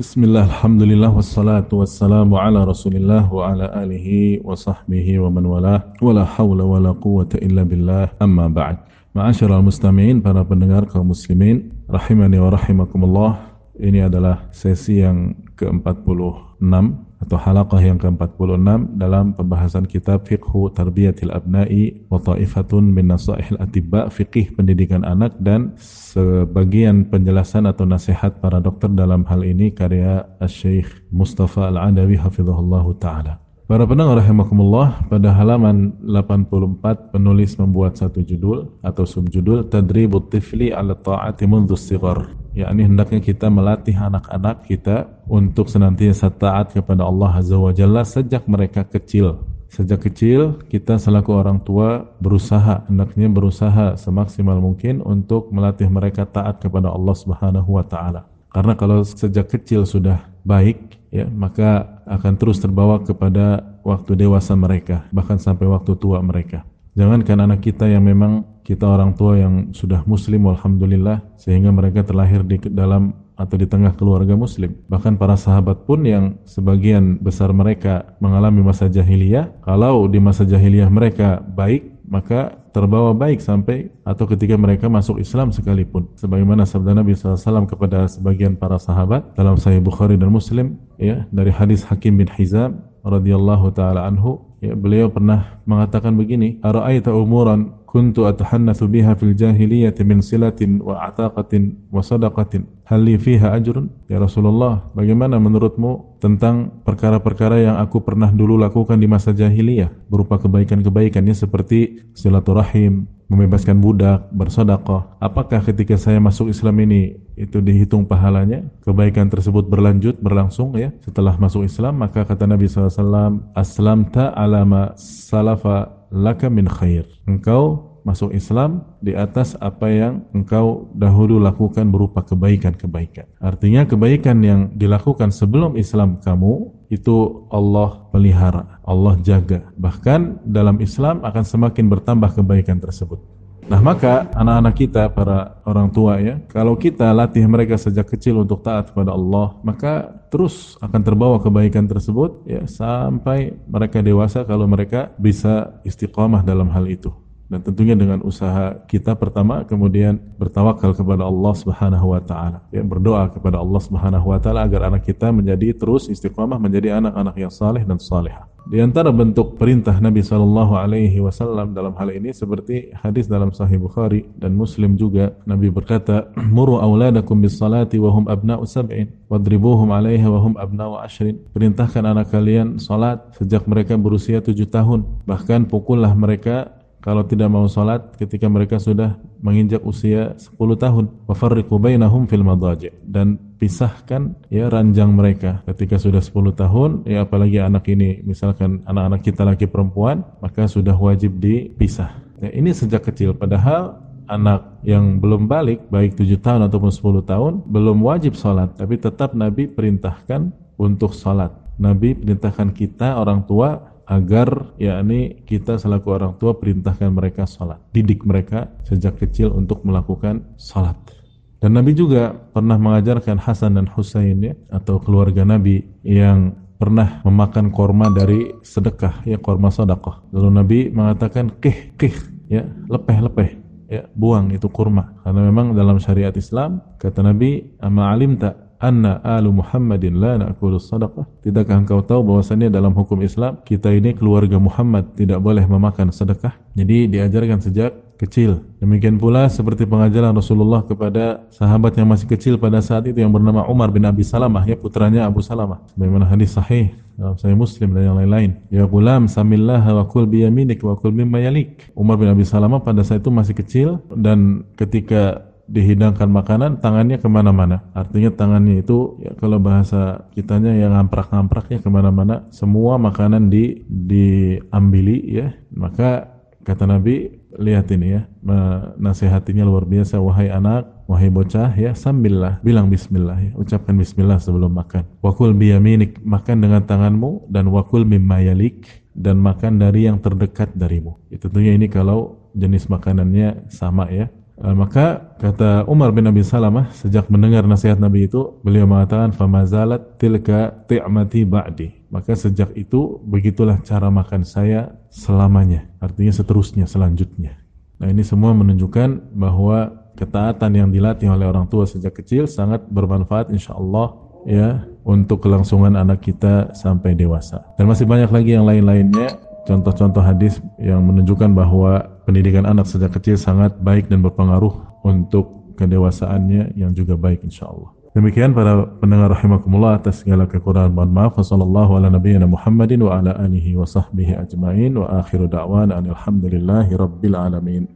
بسم الله الحمد لله والصلاة والسلام على رسول الله وعلى آله وصحبه ومن والاه ولا حول ولا قوة إلا بالله أما بعد معاشر المستمعين para pendengar kaum muslimin rahimani wa rahimakumullah. Ini adalah sesi yang ke-46 atau halaqah yang ke-46 dalam pembahasan kitab Fiqhu Tarbiyatil Abna'i wa Ta'ifatun min Nasaihil Atibba Fiqih Pendidikan Anak dan sebagian penjelasan atau nasihat para dokter dalam hal ini karya Syekh Mustafa Al-Adawi hafizahullah taala. Para pendengar rahimakumullah, pada halaman 84 penulis membuat satu judul atau subjudul Tadribut Tifli ala Ta'ati Mundhu Sigar yakni hendaknya kita melatih anak-anak kita untuk senantiasa taat kepada Allah Azza wa Jalla sejak mereka kecil. Sejak kecil kita selaku orang tua berusaha hendaknya berusaha semaksimal mungkin untuk melatih mereka taat kepada Allah Subhanahu wa taala. Karena kalau sejak kecil sudah baik ya maka akan terus terbawa kepada waktu dewasa mereka bahkan sampai waktu tua mereka. Jangankan anak kita yang memang kita orang tua yang sudah muslim alhamdulillah sehingga mereka terlahir di dalam atau di tengah keluarga muslim. Bahkan para sahabat pun yang sebagian besar mereka mengalami masa jahiliyah, kalau di masa jahiliyah mereka baik, maka terbawa baik sampai atau ketika mereka masuk Islam sekalipun. Sebagaimana sabda Nabi SAW kepada sebagian para sahabat dalam Sahih Bukhari dan Muslim, ya dari hadis Hakim bin Hizam radhiyallahu taala anhu, ya beliau pernah mengatakan begini, "Ara'aita umuran kuntu atahannatsu biha fil jahiliyati min silatin wa ataqatin wa sadaqatin hal li fiha ajrun ya Rasulullah bagaimana menurutmu tentang perkara-perkara yang aku pernah dulu lakukan di masa jahiliyah berupa kebaikan-kebaikannya seperti silaturahim membebaskan budak, bersedekah. Apakah ketika saya masuk Islam ini itu dihitung pahalanya? Kebaikan tersebut berlanjut, berlangsung ya. Setelah masuk Islam, maka kata Nabi SAW, Aslamta alama salafa laka min khair. Engkau masuk Islam di atas apa yang engkau dahulu lakukan berupa kebaikan-kebaikan. Artinya kebaikan yang dilakukan sebelum Islam kamu itu Allah pelihara, Allah jaga. Bahkan dalam Islam akan semakin bertambah kebaikan tersebut. Nah maka anak-anak kita para orang tua ya Kalau kita latih mereka sejak kecil untuk taat kepada Allah Maka terus akan terbawa kebaikan tersebut ya Sampai mereka dewasa kalau mereka bisa istiqamah dalam hal itu dan tentunya dengan usaha kita pertama kemudian bertawakal kepada Allah Subhanahu wa taala ya berdoa kepada Allah Subhanahu wa taala agar anak kita menjadi terus istiqamah menjadi anak-anak yang saleh dan salehah di antara bentuk perintah Nabi Shallallahu Alaihi Wasallam dalam hal ini seperti hadis dalam Sahih Bukhari dan Muslim juga Nabi berkata, "Muru auladakum bis salati wa hum abna'u sab'in, wadribuhum 'alaiha wa hum abna'u ashrin." Perintahkan anak kalian salat sejak mereka berusia tujuh tahun, bahkan pukullah mereka kalau tidak mau salat ketika mereka sudah menginjak usia 10 tahun wafarriqu bainahum fil madaji. Dan pisahkan ya ranjang mereka. Ketika sudah 10 tahun ya apalagi anak ini misalkan anak-anak kita laki perempuan maka sudah wajib dipisah. Ya, ini sejak kecil. Padahal anak yang belum balik baik 7 tahun ataupun 10 tahun belum wajib salat tapi tetap Nabi perintahkan untuk salat Nabi perintahkan kita orang tua agar yakni kita selaku orang tua perintahkan mereka salat, didik mereka sejak kecil untuk melakukan salat. Dan Nabi juga pernah mengajarkan Hasan dan Husain ya atau keluarga Nabi yang pernah memakan korma dari sedekah ya korma sedekah. Lalu Nabi mengatakan kih kih ya lepeh lepeh ya buang itu kurma karena memang dalam syariat Islam kata Nabi ama alimta anna alu Muhammadin la na'kulu sadaqah? Tidakkah engkau tahu bahwasannya dalam hukum Islam kita ini keluarga Muhammad tidak boleh memakan sedekah? Jadi diajarkan sejak kecil. Demikian pula seperti pengajaran Rasulullah kepada sahabat yang masih kecil pada saat itu yang bernama Umar bin Abi Salamah, ya putranya Abu Salamah. Bagaimana hadis sahih dalam Sahih Muslim dan yang lain-lain. Ya gulam samillah wa kul biyaminik wa kul mimma yalik. Umar bin Abi Salamah pada saat itu masih kecil dan ketika dihidangkan makanan tangannya ke mana-mana. Artinya tangannya itu ya kalau bahasa kitanya yang ngamprak-ngamprak ya ke mana-mana semua makanan di diambili ya. Maka kata Nabi lihat ini ya nasihatinya luar biasa wahai anak wahai bocah ya sambillah bilang bismillah ya ucapkan bismillah sebelum makan. Wakul biyaminik makan dengan tanganmu dan wakul mimma yalik dan makan dari yang terdekat darimu. Itu tentunya ini kalau jenis makanannya sama ya Uh, maka kata Umar bin Abi Salamah sejak mendengar nasihat Nabi itu beliau mengatakan famazalat tilka ti'mati ba'di. Maka sejak itu begitulah cara makan saya selamanya artinya seterusnya selanjutnya. Nah ini semua menunjukkan bahwa ketaatan yang dilatih oleh orang tua sejak kecil sangat bermanfaat insya Allah ya untuk kelangsungan anak kita sampai dewasa. Dan masih banyak lagi yang lain-lainnya. Contoh-contoh hadis yang menunjukkan bahwa pendidikan anak sejak kecil sangat baik dan berpengaruh untuk kedewasaannya yang juga baik insya Allah. Demikian para pendengar rahimakumullah atas segala kekurangan mohon maaf. Wassallallahu ala nabiyyina Muhammadin wa ala alihi wa sahbihi ajmain wa akhiru da'wana alhamdulillahi rabbil alamin.